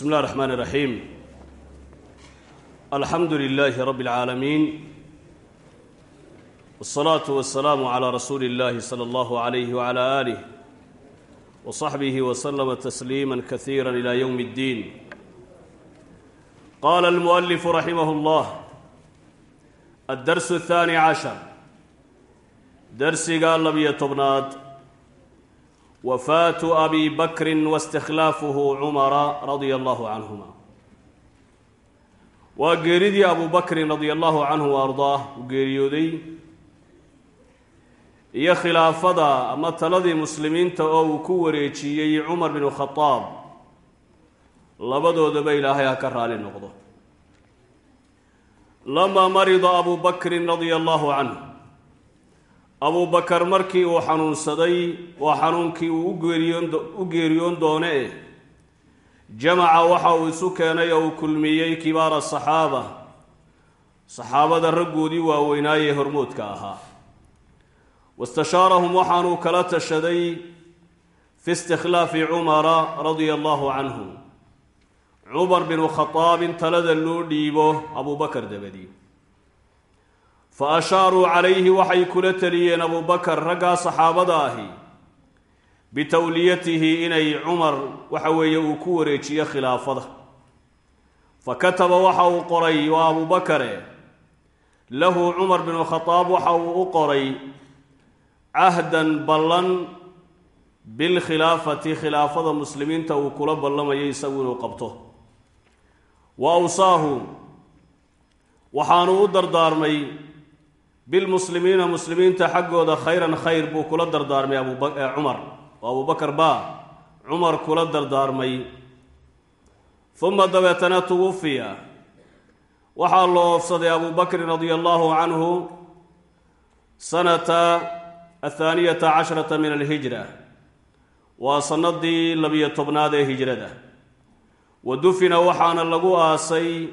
بسم الله الرحمن الرحيم الحمد لله رب العالمين والصلاة والسلام على رسول الله صلى الله عليه وعلى آله وصحبه وسلم تسليما كثيرا إلى يوم الدين قال المؤلف رحمه الله الدرس الثاني عشر درسي wafaatu abi bakrin waistikhlaafuhu cumara radia allahu canhuma waa geeridii abu bakrin radia allahu canhu wa ardaah uu geeriyooday iyo khilaafada ama taladii muslimiinta oo uu ku wareejiyey cumar binu khadaab labadoodaba ilaahay ha ka raali noqdo lamaa marida abu bakrin radia allahu canhu abuu bakar markii uu xanuunsaday waa xanuunkii uu u geeriyoon doone. Eh jamaca waxa uu isu keenay oo uu kulmiyey kibaara saxaaba. Saxaabada raggoodii waaweynaaye hormoodka ahaa. Wastashaarahum waxaanuu kala tashaday fi istikhlaafi cumara radia allahu canhu. Cumar binu khadaabin talada loo dhiibo abuu bakar dabadii fa ashaaruu calayhi waxay kula teliyeen abuu bakar raggaa saxaabada ahi bitawliyatihi inay cumar waxa weeye uu ku wareejiyo khilaafada fa kataba waxa uu qoray waa abuu bakare lahu cumar binu khadaab waxa uu u qoray cahdan ballan bilkhilaafati khilaafada muslimiinta uu kula ballamayo isagu inuu qabto wa awsaahu waxaanu u dardaarmay bilmuslimiina muslimiinta xaggooda khayran khayr buu kula dardaarmay abcumar oo abubakar baa cumar kula dardaarmay uma dabeetana tuwufiya waxaa loo oofsaday abuu bakrin radia allahu canhu sanata athaaniyata casharata min alhijra waa sannadii labiyo tobnaad ee hijrada wa dufina waxaana lagu aasay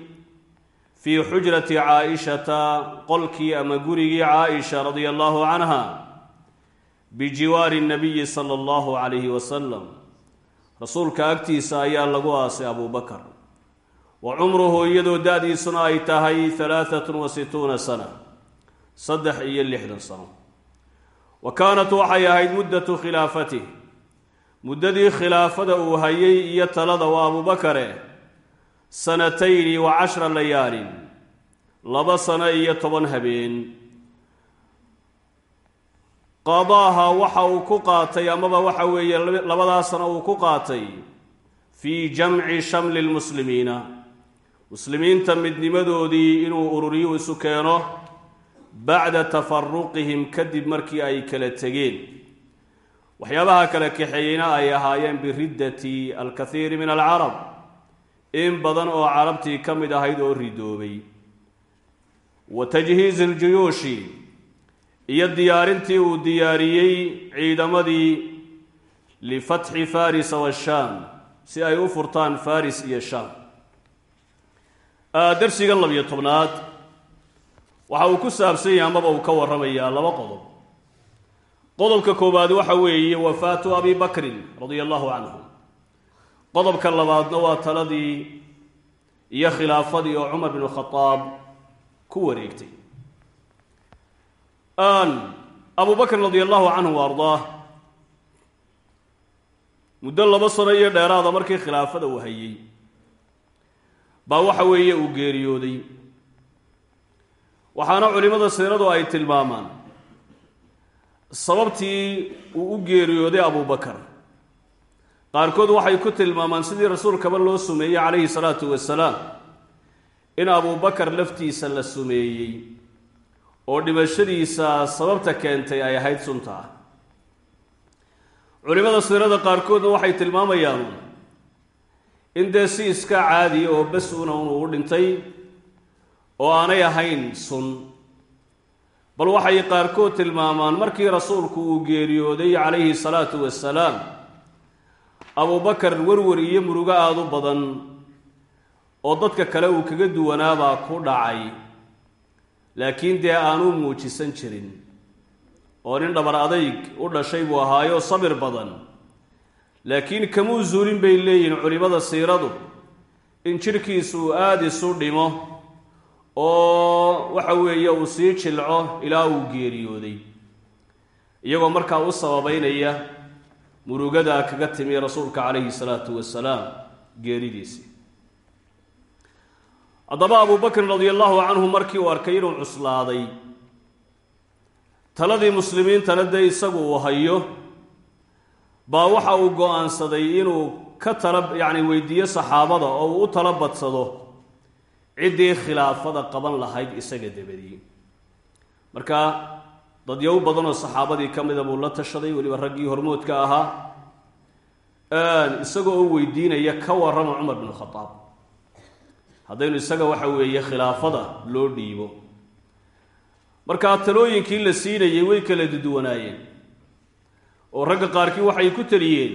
fii xujrati caa-ishata qolkii ama gurigii caa-isha radia allahu canha bijiwaari nabiyi sala allahu calayhi wasalam rasuulka agtiisa ayaa lagu aasay abuu bakar. Wa cumruhu iyadoo da-diisuna ay tahay halaaatun wa situuna sana saddex iyo lixdan sano. Wa kaanat waxay ahayd muddatu khilaafatih muddadii khilaafada uu hayay iyo talada waa abubakare sanatayni wa cashra layaalin laba sano iyo toban habeen. Qadaaha waxa uu ku qaatay amaba waxa weeye labadaa sano uu ku qaatay fii jamci shamli lmuslimiina. Muslimiinta midnimadoodii inuu ururiyu isu keeno bacda tafaruqihim kadib markii ay kala tegeen. Waxyaabaha kala kaxeeyeyna ay ahaayeen biriddati alkathiiri min alcarab in badan oo carabtii ka mid ahayd oo ridoobay. Wa tajhiizi iljuyuushi iyo diyaarintii uu diyaariyey ciidamadii lifatxi farisa washaam si ay u furtaan faris iyo shaam. Darsiga labiyo tobnaad waxa uu ku saabsan yahay amaba uu ka warramayaa laba qodob. Qodobka koowaad waxa weeye wafaatu abi bakrin radia allahu canhu qodobka labaadna waa taladii iyo khilaafadii oo cumar binu khadaab ku wareegtay. Abu radia allahu canhu ardaah muddo laba sano iyo dheeraada markii khilaafada uu hayey baa waxa weeye uu geeriyooday. Waxaana culimmada siiradu ay tilmaamaan sababtii uu u geeriyooday abubakar qaarkood waxay ku tilmaamaan sidii rasuulkaba loo sumeeyey calayhi salaatu wasalaam in abubakar laftiisa la sumeeyey oo dhimashadiisa sababta keentay ay ahayd sunta ah. Culimmada siirada qaarkoodna waxay tilmaamayaan in dee si iska caadiya oo bas una unuu u dhintay oo aanay ahayn sun. Bal waxay qaarkood tilmaamaan markii rasuulku uu geeriyooday calayhi salaatu wasalaam abubakar warwar iyo murugo aada u badan oo dadka kale uu kaga duwanaabaa ku dhacay. Laakiin dee aanuu muujisan jirin oo nin dhabar adayg u dhashay buu ahaayoo sabir badan. Laakiin kamuu zuulin bay leeyihiin culimmada siiradu. In jidhkiisu uu aada isu dhimo oo waxa weeye uu sii jilco ilaa uu geeriyooday. Iyagoo markaa u sababeynaya murugadaa kaga timi rasuulka calayhi salaatu wasalaam geeridiisii haddaba abu bakrin radia allahu canhu markii uu arkay inuu cuslaaday taladii muslimiintana dee isagu uu hayo baa waxa uu go'aansaday inuu ka tala yacni weydiiyo saxaabada oo uu u tala badsado ciddii khilaafada qaban lahayd isaga dabadii. Marka dadyow badanoo saxaabadii ka mida buu la tashaday weliba raggii hormoodka ahaa. Isagoo oo weydiinaya ka warrama cumar binu khadaab haddaynu isaga waxa weeye khilaafada loo dhiibo. Markaa talooyinkii la siinayay way kala duduwanaayeen oo ragga qaarkii waxay ku teliyeen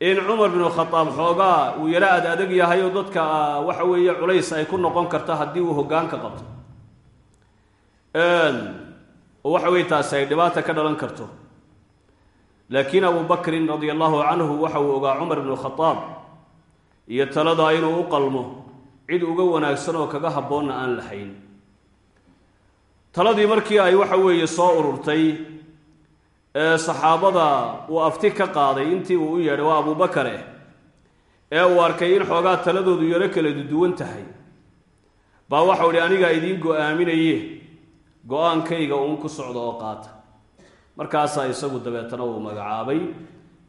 in cumar binu khadaab xoogaa uu yaro ad adag yahay oo dadka waxa weeye culays ay ku noqon karta haddii uu hoggaanka qabto oo waxa weye taasi ay dhibaata ka dhalan karto. Laakiin abu bakrin radia allahu canhu waxa uu ogaa cumar bnu khadaab iyo taladaa inuu u qalmo cid uga wanaagsan oo kaga habboonna aan lahayn. Taladii markii ay waxa weeye soo ururtay ee saxaabada uu afti ka qaaday intii uu u yeedhay waa abubakare ee uu arkay in xoogaa taladoodu yaro kala duwan tahay. Baa waxau ihi anigaa idiin go'aaminaye go'aankayga uun ku socdo oo qaata. Markaasaa isagu dabeetana uu magacaabay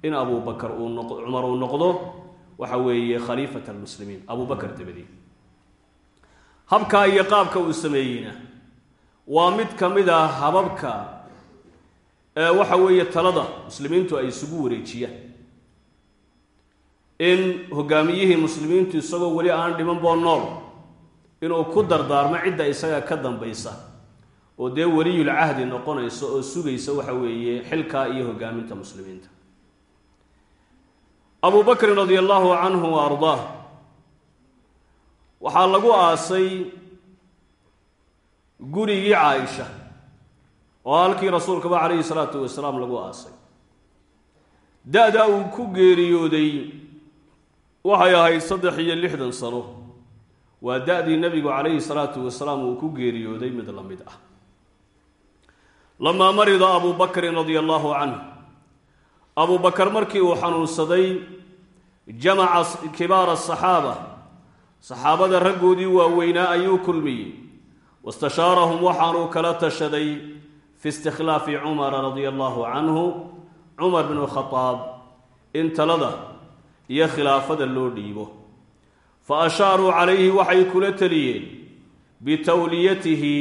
in abubakar cumar uu noqdo waxa weeye khaliifat almuslimiin abubakar dabadii habkaa iyo qaabka uu sameeyeyna waa mid ka mid a hababka ee waxa weeye talada muslimiintu ay isugu wareejiyaan. In hogaamiyihii muslimiintu isagoo weli aan dhiman boo nool inuu ku dardaarmo cidda isaga ka dambaysa oo dee weliyul cahdi noqonaysa oo sugaysa waxa weeye xilkaa iyo hogaaminta muslimiinta. Abu bakrin radia allahu canhu wa ardaah. Waxaa lagu aasay gurigii caaisha oo halkii rasuulkaba calayhi salaatu wasalaam lagu aasay. Da-da uu ku geeriyooday waxay ahayd saddex iyo lixdan sano. Waa da-dii nebigu calayhi salaatu wasalaam uu ku geeriyooday mid la mid ah lamaa marida abu bakrin radia allahu canhu abu bakar markii uu xanuunsaday jamaca kibaara asaxaaba saxaabada raggoodii waaweynaa ayuu kulmiyey. Wastashaarahum waxaanuu kala tashaday fi istikhlaafi cumara radia allahu canhu cumar bnu khadaab in talada iyo khilaafada loo dhiibo. Fa ashaaruu calayhi waxay kula teliyeen bitawliyatihi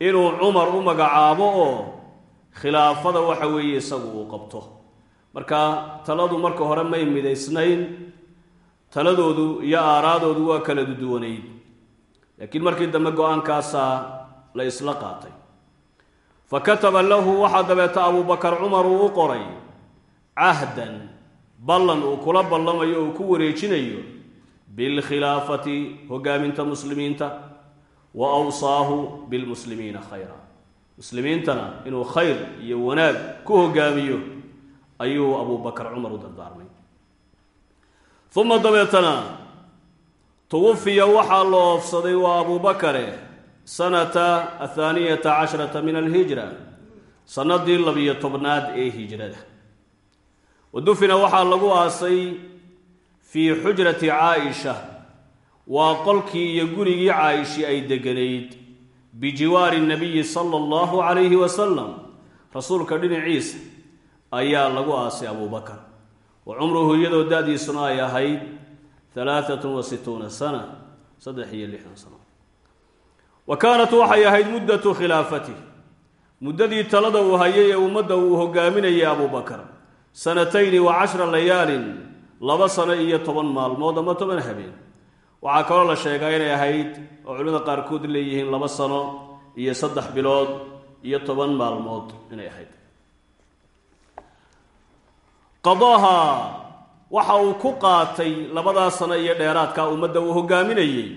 inuu cumar u magacaabo oo khilaafada waxa weeye isagu uu qabto. Marka taladu marka hore may midaysnayn taladoodu iyo aaraadoodu waa kala duduwanayd. Laakiin markii dambe go'aankaasaa la isla qaatay. Fa kataba lahu waxaa dabeeta abubakar cumar uu u qoray cahdan ballan uu kula ballamayo uu ku wareejinayo bilkhilaafati hogaaminta muslimiinta wa awsaahu bilmuslimiina khayra muslimiintana inuu khayr iyo wanaag ku hogaamiyo ayuu abubakar cumar u dardaarmay. uma dabeetana tuwafiya waxaa la oofsaday waa abubakare sanata athaaniyata casharata min alhijra sanadii labiyo tobnaad ee hijrada wa dufina waxaa lagu aasay fii xujrati caaisha waa qolkii iyo gurigii caa'ishi ay deganayd. Bijiwaari nabiyi sala allahu calayhi wasalam rasuulka dhinaciisa ayaa lagu aasay abubakar wa cumruhu iyadoo da-diisuna ay ahayd halaaatun wa situuna sana saddex iyo lixdan sano. Wa kaanat waxay ahayd muddatu khilaafati. Muddadii talada uu hayay ee ummadda uu hogaaminayay abubakar sanatayni wa cashra layaalin laba sano iyo toban maalmood ama toban habeen waxaa kaloo la sheegaa inay ahayd oo culimada qaarkood leeyihiin laba sano iyo saddex bilood iyo toban maalmood inay ahayd. Qadaaha waxa uu ku qaatay labadaa sano iyo dheeraadka ummadda uu hogaaminayey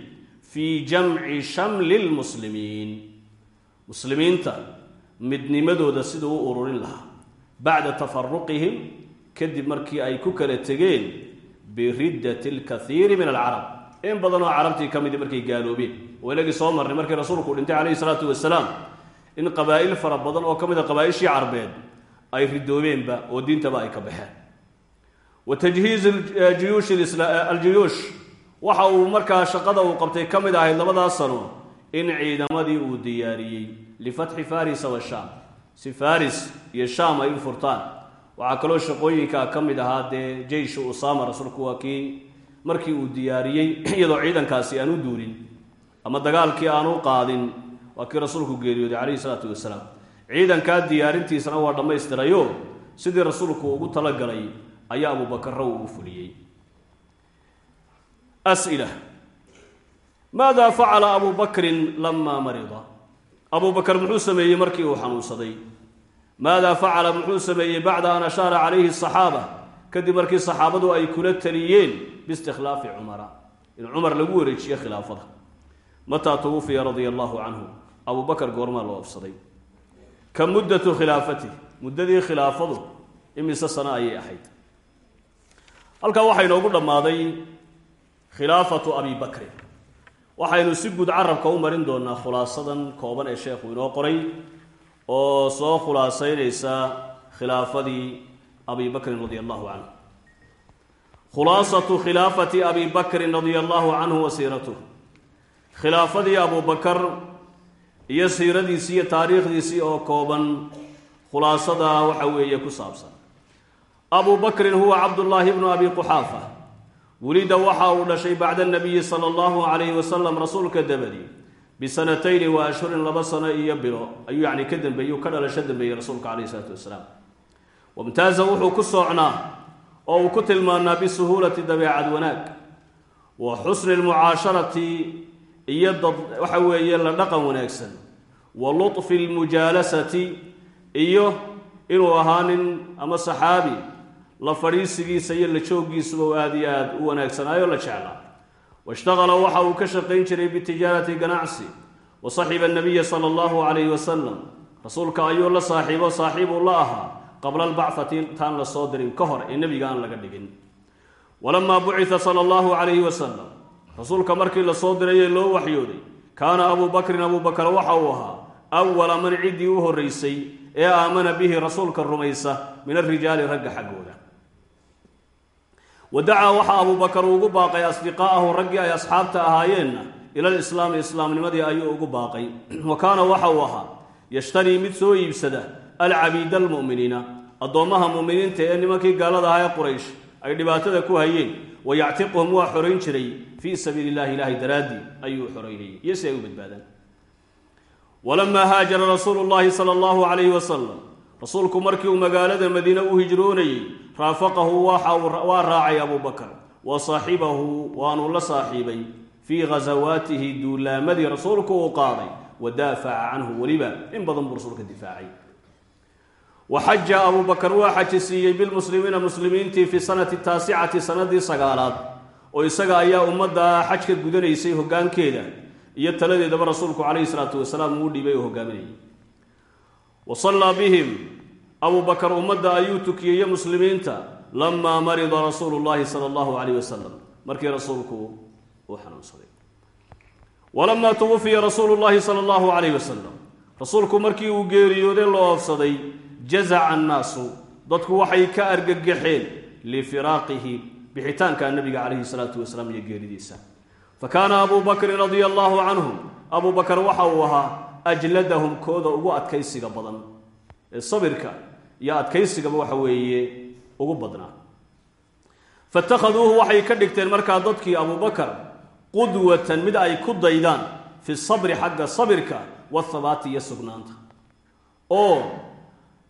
fii jamci shamli lmuslimiin muslimiinta midnimadooda siduu u ururin lahaa. Bacda tafaruqihim kadib markii ay ku kala tegeen biriddati lkathiiri min alcarab in badanoo carabtii ka midi markay gaaloobeen. Oo inagii soo marnay markii rasuulku dhintay calayhi salaatu wasalaam in qabaa'il fara badan oo ka mid a qabaa'ishii carbeed ay ridoobeenba oo diintaba ay ka baxeen. Wa tajhiiz juyuush aljuyuush waxa uu markaa shaqada uu qabtay ka mid ahayd labadaas sano in ciidamadii uu diyaariyey lifatxi farisa washaam si faris iyo shaam ay u furtaan waxaa kaloo shaqooyinkaa ka mid ahaa dee jeysha usaama rasuulku waa kii markii uu diyaariyey iyadoo ciidankaasi aan u duulin ama dagaalkii aan u qaadin waa kii rasuulku geeriyooday calayhi salaatu wasalaam. Ciidankaa diyaarintiisana waa dhammaystirayo sidii rasuulku ugu talagalay ayaa abuubakarra uu u fuliyey. As'ila. Maada facala abu bakrin lamaa marida? Abu muxuu sameeyey markii uu xanuunsaday. Maada facala muxuu sameeyey bacda an ashaara calayhi asaxaaba kadib markii saxaabadu ay kula taliyeen biistikhlaafi cumara in cumar lagu wareejiyo khilaafada. Mataa tuwufiya radia allahu canhu abu bakar goormaa loo afsaday. Ka muddatu khilaafatih muddadii khilaafadu imise sano ayay ahayd. Halkaa waxaa inoogu dhammaaday khilaafatu abi bakrin waxaynu si guud carabka u marin doonaa khulaasadan kooban ee sheekhu inoo qoray oo soo khulaasaynaysa khilaafadii abi bakrin radia allahu canhu khulaasatu khilaafati abi bakrin radia allahu canhu wa siiratuh khilaafadii abu bakar iyo siiradiisii iyo taariikhdiisii oo kooban khulaasada waxa weeye ku saabsan. Abu bakrin huwa cabdullaahi bnu abi quxaafa. Welida waxa uu dhashay bacda nabiyi sala allahu calayhi wasalam rasuulka dabadii bisanatayni wa ashhurin laba sano iyo bilo ayuu yacni ka dambeeyey ka dhalasho dambeeyey rasuulka calayhi isalaatu wasalaam wamtaaza wuxuu ku soocnaa oo uu ku tilmaanaa bisuhuulati dabeecad wanaag wa xusni lmucaasharati iyo dad waxa weeye la dhaqan wanaagsan wa lutfi lmujaalasati iyo inuu ahaa nin ama saxaabi la fadhiisigiisa iyo la jooggiisuba u aada iyo aada u wanaagsanaayo la jeclaa. Washtaqala waxa uu ka shaqayn jiray bitijaarati ganacsi wa saxiba nabiya sala allahu calayhi wasalam rasuulka ayuu la saaxiibo saaxiibuu la ahaa qabla albacfati intaan la soo dirin ka hor ee nebiga aan laga dhigin. Walamaa bucita sala allahu calayhi wasalam rasuulka markii la soo dirayee loo waxyooday kaana abuu bakrin abuu bakar waxa uu ahaa awala man ciddii u horraysay ee aamana bihi rasuulka rumaysa min alrijaali ragga xaggooda. Wa dacaa waxa abuu bakar ugu baaqay asdiqaa'ahu raggii ay asxaabta ahaayeenna ila lislaami islaamnimadii ayuu ugu baaqay. Wa kaana waxa uu ahaa yashtarii mid soo iibsada alcabiida almu'miniina. Addoommaha mu'miniinta ee nimankii gaalada ahaa ee quraysh ay dhibaatada ku hayeen wa yactiquhum waa xorayn jiray fii sabiili illahi ilaahay daraaddii ayuu xoraynayay iyo si ay u badbaadaan. Walamaa haajara rasuulu llahi sala allahu calayhi wasalam rasuulku markii uu magaalada madiine u hijroonayey raafaqahu waa raacay abuu bakar wa saaxibahu waanuu la saaxiibay fii ghasawaatihi duulaamadii rasuulku uu qaaday wa canhu weliba in badan buu rasuulka difaacay wa xaja abuu bakar waa xaji siiyey bilmuslimiina muslimiintii fi sanati taasicati sanadii sagaalaad oo isaga ayaa ummadda xajka gudanaysay hoggaankeeda iyo taladeedaba rasuulku calayhi salaatu wasalaam uu dhiibay oo hogaaminayay wa sallaa bihim abuu bakar ummadda ayuu tukiyeye muslimiinta lamaa marida rasuulu llahi sala allahu calayh wasalam markii rasuulku uu xanuunsaday walamaa tuwufiya rasuulu llahi sala allahu calayh wasalam rasuulku markii uu geeriyooday loo oofsaday jazaca annaasu dadku waxay ka argagaxeen lifiraaqihi bixitaanka nabiga calayhi salaatu wasalaam iyo geeridiisa. Fa kaana abuu bakrin radia allahu canhum abuu bakar waxa uu ahaa ajladahum kooda ugu adkaysiga badan. Ee sabirka iyo adkaysigaba waxa weeye ugu badnaa. Fatakhaduuhu waxay ka dhigteen markaa dadkii abubakar qudwatan mid ay ku daydaan fi sabri xagga sabirka wathabaati iyo sugnaanta. Oo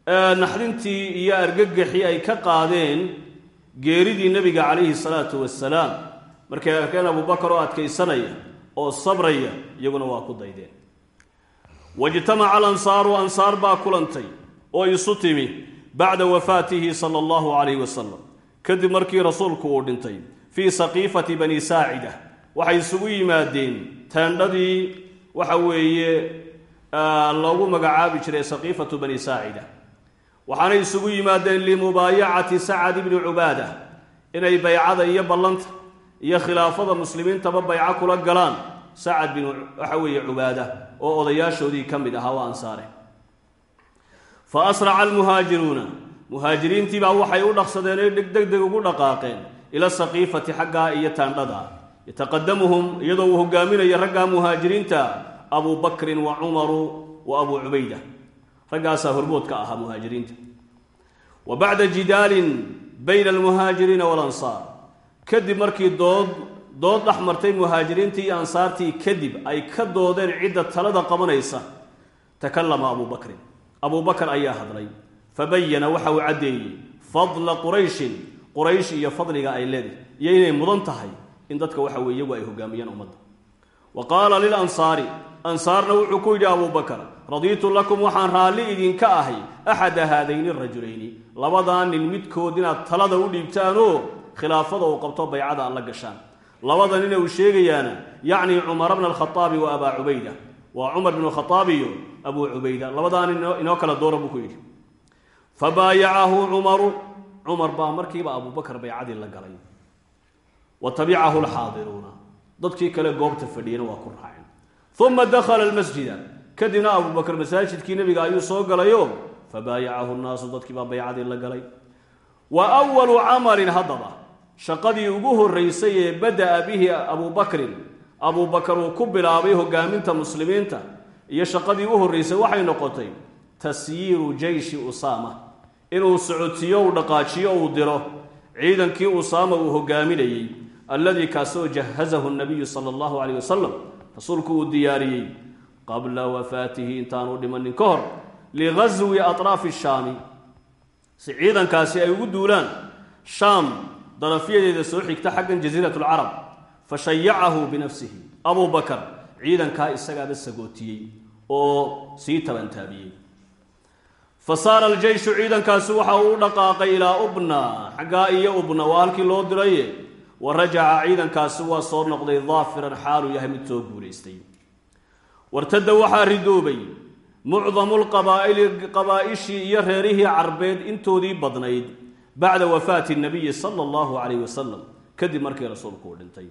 naxdintii iyo argagaxii ay ka qaadeen geeridii nebiga calayhi salaatu wasalaam markay arkeen abubakar oo adkaysanaya oo sabraya iyaguna waa ku daydeen. Wajtamaca alansaaru ansaar baa kulantay oo isu timi bacda wafaatihi sala allahu calayhi wasalam kadib markii rasuulku uu dhintay fii saqiifati bani saacida. Waxay isugu yimaadeen teendhadii waxa weeye loogu magacaabi jiray saqiifatu bani saacida waxaanay isugu yimaadeen limubaayacati sacad ibni cubaada inay baycada iyo ballanta iyo khilaafada muslimiintaba bayco kula galaan sacad bin waxa weeye cubaada oo odayaashoodii ka mid ahaa waa ansaare. Fa asraca almuhaajiruuna muhaajiriintiibaa waxay u dhaqsadeen oy degdeg ugu dhaqaaqeen ila saqiifati xaggaa iyo taandhada. Yataqadamuhum iyadoo uu hogaaminayo raggaa muhaajiriinta abuu bakrin wa cumaru wa abuu cubayda raggaasaa hormood ka ahaa muhaajiriinta. Wa bacda jidaalin bayna almuhaajiriina walansaar kadib markii dood dood dhex martay muhaajiriintii iyo ansaartii kadib ay ka doodeen cidda talada qabanaysa takallama abuu bakrin. Abuu bakar ayaa hadlay fabayana waxa uu caddeeyey fadla qurayshin quraysh iyo fadliga ay leedahay iyo inay mudan tahay in dadka waxa weye iyagu ay hogaamiyaan ummadda. Wa qaala lilansaari ansaarna wuxuu ku yidhi abuu radiitu lakum waxaan raalli idinka ahay axada haadayni rajulayni labadaa nin midkood inaad talada u dhiibtaanoo khilaafada uu qabto baycada la gashaan. Labada nina uu sheegayaana yacni cumara bna alkhaaabi wa abaa cubayda. Waa cumar bnu khaaab iyo abuu cubayda. Labadaa nin inoo kala doora buu ku yidhi. Fabaayacahu cumaru cumar. Baa markiiba abubakar baycadii la galay. Wa tabicahu lxaadiruuna dadkii kale goobta fadhiyana waa ku raaceen. Uma dakhala almasjida kadibna abubakar masaajidkii nebiga ayuu soo galayo fabaayacahu nnaasu dadkiibaa baycadii la galay. Wa walu camalin haddaba shaqadii ugu horraysay ee bada'a bihi abubakrin abubakar uu ku bilaabay hogaaminta muslimiinta iyo shaqadii u horraysay waxay noqotay tasyiiru jeyshi usaama inuu socotiyo uu dhaqaajiyo uu diro. Ciidankii usaama uu hogaaminayey alladii kaasoo jahazahu nabiyu sala allahu caleyh wasalam rasuulku uu diyaariyey qabla wafaatihi intaanu dhimanin ka hor lighaswi atraafi shaami. Si ciidankaasi ay ugu duulaan shaam darafyadeeda soo xigta xaggan jasiirat lcarab fa shayacahu binafsihi. Abuu bakar ciidankaa isagaaba sagootiyey oo sii tabantaabiyey. Fa saara aljeyshu ciidankaasi waxa uu u dhaqaaqay ilaa ubna xaggaa iyo ubna waa halkii loo diraye. Wa rajaca ciidankaasi waa soo noqday daafiran xaaluu yahay mid soo guulaystay wartadda waxaa ridoobay. Mucdamu lqabaa'ili qabaa'ishii iyo reerihii carbeed intoodii badnayd bacda wafaati nabiyi sala allahu calayh wasalam kadib markii rasuulku uu dhintay.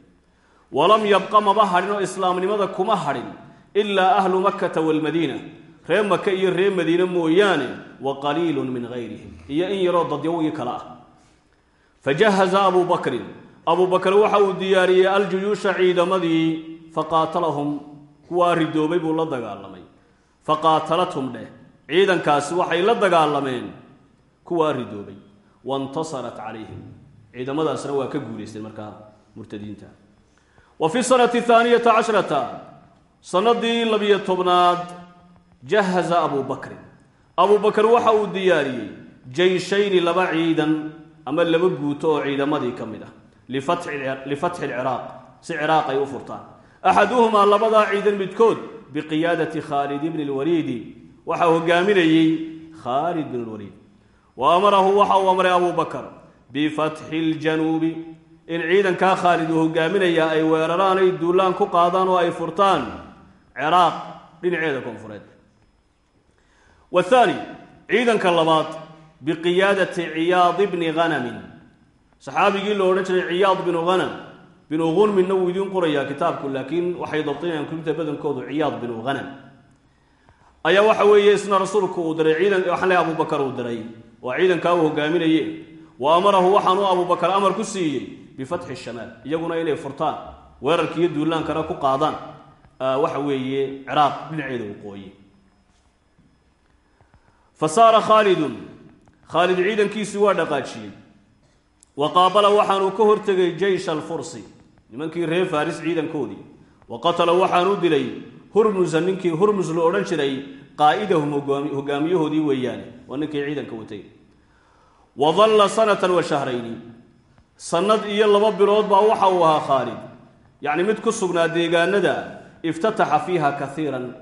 Walam yabqa maba hadhin oo islaamnimada kuma hadhin ilaa ahlu makkata waalmadiina ree maka iyo ree madiine mooyaane wa qaliilun min hayrihim iyo in yaroo dadyawgii kale ah. Fajahaza abuu bakrin. Abuu bakar waxa uu diyaariyey aljuyuusha ciidamadii faqaatalahum kuwaa ridoobay buu la dagaalamay. Faqaatalathum dheh ciidankaasi waxay la dagaalameen. Kuwaa ridoobay waintasarat calayhim. Ciidamadaasna waa ka guulaysteen markaa murtadiinta. Wa fi sanati haaniyata cashrata sanadii labiyo tobnaad jahaza abuu bakrin waxa uu diyaariyey jeyshayni laba ciidan ama laba guuto oo ciidamadii ka mid ah lifatxi lciraaq si ciraaq ay u furtaan axaduhumaa labadaa ciidan midkood biqiyaadati khaalid bni lwaliidi waxaa hogaaminayey khaalid bn lwaliid wa amarahu waxa uu amray abuu bakar bifatxi ljanuubi in ciidankaa khaalid uu hogaaminayaa ay weeraraan ay duulaan ku qaadaan oo ay furtaan ciraaq dhinaceeda koonfureed wathaani ciidanka labaad biqiyaadati ciyaad bni hanamin saxaabigii la odhan jiray ciyaad binu hunminna wuu idiin qorayaa kitaabku laakiin waxay dabtinayaan kutubta badankoodu ciyaad binu hanam ayaa waxa weeye isna rasuulku uu diray ciidan waxaan leehay abubakar uu diray waa ciidankaa uu hogaaminaye wa amarahu waxaanuu abubakar amar ku siiyey bifatxi shamaal iyaguna inay furtaan weerarkiiyo duulaankana ku qaadaan waxa weeye ciraaq dhinaceeda waqooyi fa saara khaalidun khaalid ciidankiisii waa dhaqaajiyey wa qaabala waxaanuu ka hortegay jeysh alfursi nimankii reer faris ciidankoodii. Wa qatala waxaanuu dilay hurmusa ninkii hurmus la odhan jiray qaa'idahum hogaamiyahoodii weeyaane waa ninkii ciidanka watay. Wa dalla sanatan wa shahrayni. Sannad iyo laba bilood baa waxa uu ahaa khaalid. Yacni mid ku sugnaa deegaanada iftataxa fiiha kaiiran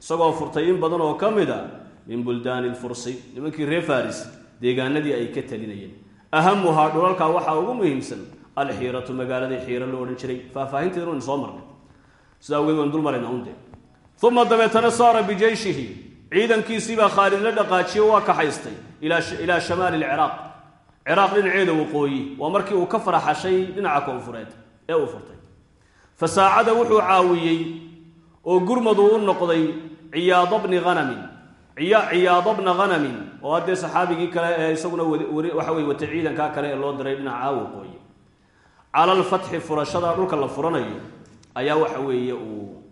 isagoo furtay in badan oo ka mid a min buldaani lfursi nimankii reer faris deegaanadii ay ka talinayeen. Ahamuhaa dhulalkaa waxaa ugu muhiimsan alxiiratu magaaladii xiiro loo odhan jiray. Faahfaahinteedu waynu soo marnay. Sidaa awgeed waynu dul marayna unde uma dabeetana saara bijeyshihi ciidankiisiibaa khaalid la dhaqaajiyo waa kaxaystay ilaa shamaali lciraaq ciraaq dhinaceeda waqooyi waa markii uu ka faraxashay dhinaca koonfureed ee uu furtay. Fa saacada wuxuu caawiyey oo gurmadu u noqday ciyaada bni hanamin ciyaada bna hanamin oo haddee saxaabigii kale ee isaguna waxa weye wata ciidankaa kale ee loo diray dhinaca waqooyi cala alfatxi furashada dhulka la furanayo ayaa waxa weeye uu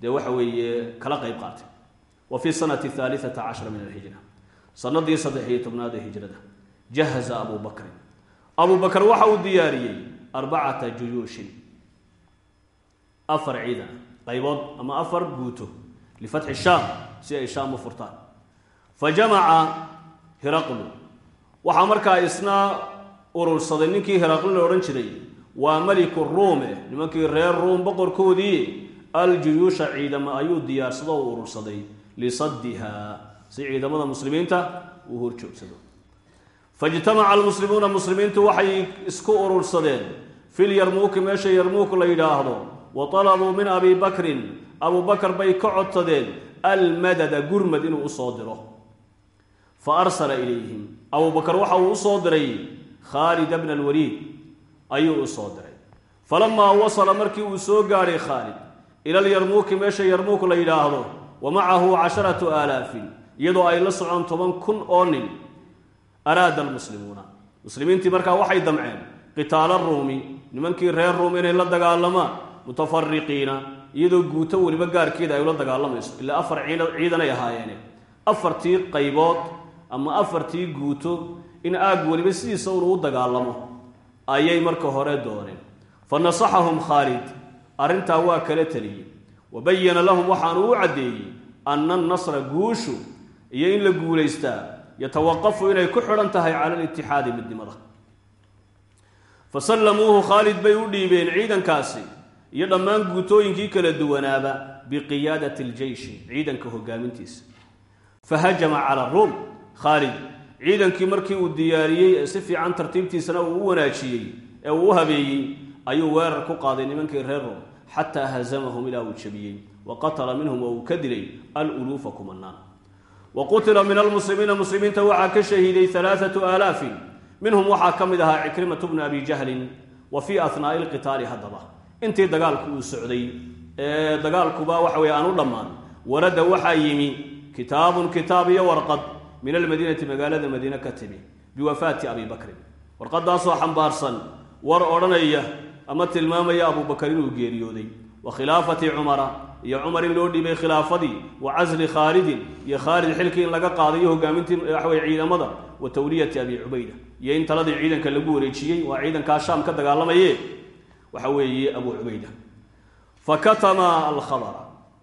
dee waxa weeye kala qeyb qaatay. Wa fi sanati haaliata cashara min alhijra sanadii saddex iyo tobnaad ee hijrada jahaza abu bakrin. Waxa uu diyaariyey arbacata juyuushin afar ciidan qaybood ama afar guuto lifatxi shaam si ay shaam u furtaan. Fa jamaca hiraqlu waxaa markaa isna urursaday. Ninkii hiraqli la odhan jiray waa meliku ruume nimankii reer ruum boqorkoodii aljuyuusha ciidama ayuu diyaarsado u urursaday lisaddiha si ciidamada muslimiinta uu horjoogsado faijtamaca almuslimuuna muslimiintu waxay isku urursadeen fil yarmuuki meesha yarmuuk la yidhaahdo wa talabuu min abi bakrin abu bakar bay ka codsadeen almadada gurmad inuu u soo diro. Fa arsala ilayhim abu bakar waxa uu u soo diray khaalida bna alwaliid ayuu u soo diray. Falamaa wasala markii uu soo gaadhay khaalid ila alyarmuuki meesha yarmuuk la yidhaahdo wa macahu casharatu aalaafin iyadoo ay la socon toban kun oo nin. Araada almuslimuuna. Muslimiintii markaa waxay damceen qitaala ruumi nimankii reer ruum inay la dagaalamaan mutafariqiina iyadoo guuto weliba gaarkeeda ay ula dagaalamayso ilaa afar ciidanay ahaayeene afartii qaybood ama afartii guuto in aag weliba sidiisa unu u dagaalamo ayay marka hore dooneen. Fa nasaxahum khaalid arrintaa waa kala teliyey wa bayana lahum waxaanu u caddeeyey anna annasra guushu iyo in la guulaystaa yatawaqafu inay ku xidhan tahay cala litixaadi midnimada fa sallamuuhu khaalid bay u dhiibeen ciidankaasi iyo dhammaan guutooyinkii kala duwanaaba biqiyaadati aljeyshi ciidanka hogaamintiisa. Fa hajama cala ruum khaalid ciidankii markii uu diyaariyey si fiican tartiibtiisana uu u wanaajiyey ee uu u habeeyey ayuu weerar ku qaaday nimankii reer rom xataa hazamahum ilaa uu jabiyey wa qatala minhum oo uu ka dilay aluluufa kumanaan. Wa qutila min almuslimiina muslimiinta waxaa ka shahiiday alaaatu aalaafin minhum waxaa ka mid ahaa cikrimatu bnu abi jahlin wa fii ahnaai lqitaali haddaba. Intii dagaalku uu socday ee dagaalkuba waxa weye aan u dhammaan warada waxaa yimi kitaabun kitaab iyo warqad min almadiinati magaalada madiine ka timi biwafaati abi bakrin warqadaasoo xambaarsan war odhanaya ama tilmaamaya abubakar inuu geeriyooday wa khilaafati cumara iyo cumar in loo dhiibay khilaafadii wa casli khaalidin iyo khaalid xilkii in laga qaaday iyo hogaamintii waxaweye ciidamada wa tawliyati abi cubayda iyo in taladii ciidanka lagu wareejiyey waa ciidankaa shaam ka dagaalamaye waxa weeye abu cubayda fakatama alkhabara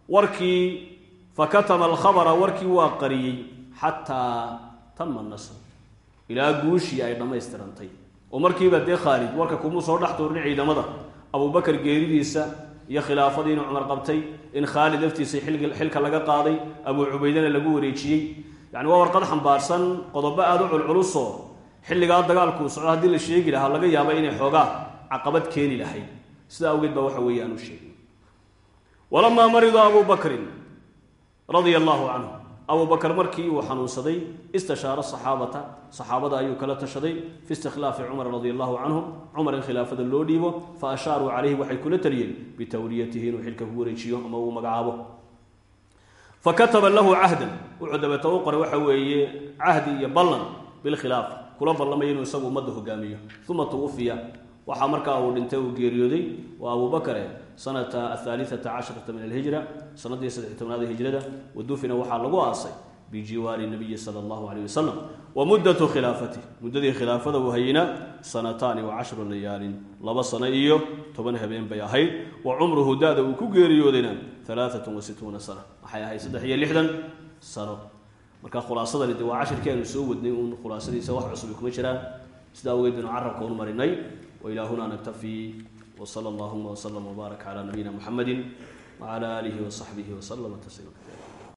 warkii fakatama alkhabara warkii waa qariyey xataa tama nasr. Ilaa guushii ay dhammaystirantay. Oo markiiba dee khaalid warka kumuu soo dhex tuurin ciidamada abubakar geeridiisa iyo khilaafadii inuu cumar qabtay in khaalid laftiisa xilka laga qaaday abuu cubaydana lagu wareejiyey. Yani waa warqad xambaarsan qodobo aada u culculusoo xilligaa dagaalkuu socdo haddii la sheegi lahaa laga yaaba inay xoogaa caqabad keeni lahayd. Sidaa awgeed baa waxa weeye aan u sheegin walamaa marida abuu bakrin radia allahu canhu abuu bakr markii uu xanuunsaday istashaara saxaabata saxaabada ayuu kala tashaday fi istikhlaafi cumar radi allahu canhum cumar in khilaafada loo dhiibo fa ashaaruu calayhi waxay kula taliyeen bitawliyatihi inuu xilka ku wareejiyo ama uu magacaabo. Fa kataba lahu cahdan wuxuu dabeeta u qoray waxa weeye cahdi iyo ballan bilkhilaafa kula ballamaya inuu isagu ummadda hogaamiyo. Uma tuwufiya waxaa markaa uu dhintay uu geeriyooday waa abuu bakare sanata athaliata casharata min alhijra sanadii saddex tobnaad ee hijrada wadufina waxaa lagu aasay bijiwaari nabiyi sala allahu aleyh wasalam wa muddatu khilaafati muddadii khilaafada uu hayina sanataani wa cashru layaalin laba sano iyo toban habeen bay ahayd wa cumruhu da-da uu ku geeriyoodayna alaaatan wa situuna sana waxay ahayd saddex iyo lixdan sano. Marka khulaasadani de waa cashirkii aanu soo wadnay uun khulaasadiisa wax cusubi kuma jiraan. Sidaa awgeed baynu carabka un marinay wa ilaahuna nagtafii wsl اllahuma wslm wbaarak cla nabiyina mxamadi wcla alihi wsaxbihi wslm tasliima kaira